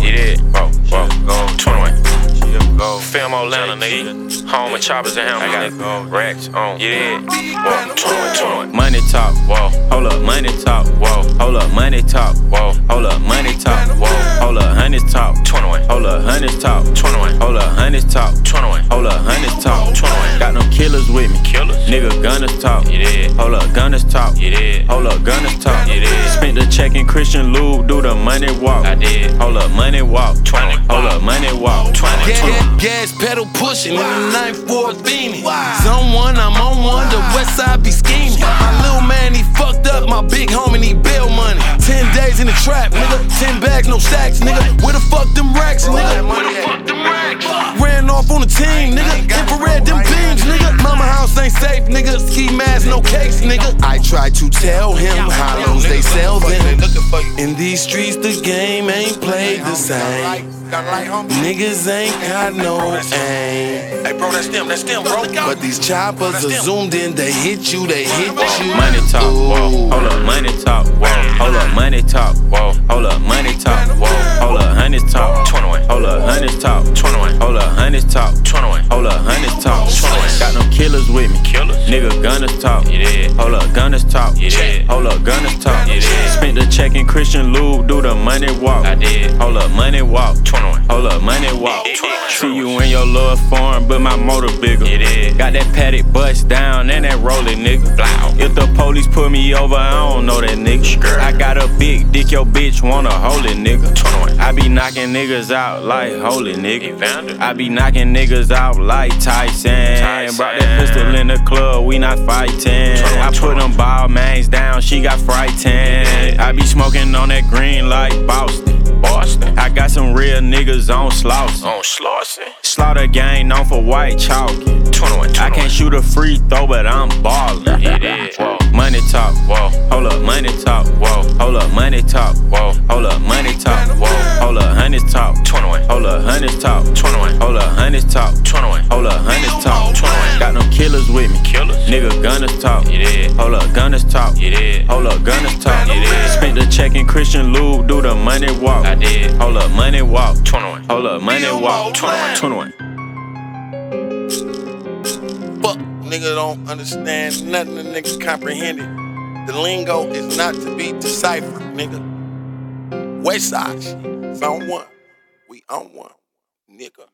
go. It is. Whoa, whoa. Go. 21. Go. Film Atlanta, nigga. Home of choppers and hammers. I gotta nigga. Racks on. Yeah. Whoa. 21, 21. Money talk. Whoa. Hold up. Money talk. Whoa. Hold up. Money talk. Whoa. Hold up. Money talk. Whoa. Hold up. Hundreds talk. 21. Hold up. Hundreds talk. 21. Hold up. Hundreds talk. 21. Hold up. Hundreds talk. 21. Got them killers with me. Killers. Nigga gunners talk. You did. Hold up. Gunners talk. You did. Hold up. Gunners talk. You did. Spent the check in Christian Lube. Do the money walk. I did. Hold up. Money walk. 20. Hold up. Money walk. 20. Gas, gas pedal pushing in the 9-4 beanie. Someone, I'm on one, the west side be scheming. My little man, he fucked up, my big homie need bail money. 10 days in the trap, nigga. 10 bags, no stacks, nigga. Ski mask, no case, nigga. I tried to tell him hollows they sell them. In these streets, the game ain't played the same. Niggas ain't got no aim. Hey, bro, that's them. That's them, bro. But these choppers are zoomed in, they hit you, they hit you. Money talk, whoa. Hold up, money talk, whoa. Hold up, money talk, Whoa. Hundreds talk, 21. Hold up, hundreds talk, 21. Got them killers with me. Killers. Nigga gunners talk. Did. Hold up, gunners talk. You did. Hold up, gunners talk. You did. Spent the check in Christian Lube, do the money walk. I did. Hold up, money walk. 21. Hold up, money walk. Yeah, yeah. See you in your little farm, but my motor bigger. It is. Got that Patek bust down and that rolling nigga. Blow. If the police put me over, I don't know that nigga. I got a big dick, your bitch wanna hold it, nigga. 21. I be knocking niggas out like holy nigga. I be knocking niggas out like Tyson. Tyson. That pistol in the club, we not fighting. I put them Balmains down, she got frightened. I be smoking on that green like Boston. Boston. I got some real niggas on Slauson. On Slauson. Slaughter gang known for white chalking. 21. 21. I can't shoot a free throw, but I'm ballin'. It is. Whoa. Money talk, Whoa. hold up, money talk, Whoa. hold up, money talk, Whoa. hold up, money talk, Whoa. hold up, hundreds talk, 21. hold up, hundreds talk, 21. hold up, hundreds talk, 21. hold up, hundreds talk, 21. Got them killers with me, Killers. nigga gunners talk, You did. hold up, gunners talk, You did. hold up, gunners talk, You did. spent the check in Christian Lube, do the money walk, I did. hold up, money walk, 21. hold up, money walk, 21. 21. Fuck, nigga don't understand nothing, the nigga comprehend it. The lingo is not to be deciphered, nigga. West side shit. Found one. We on one, nigga.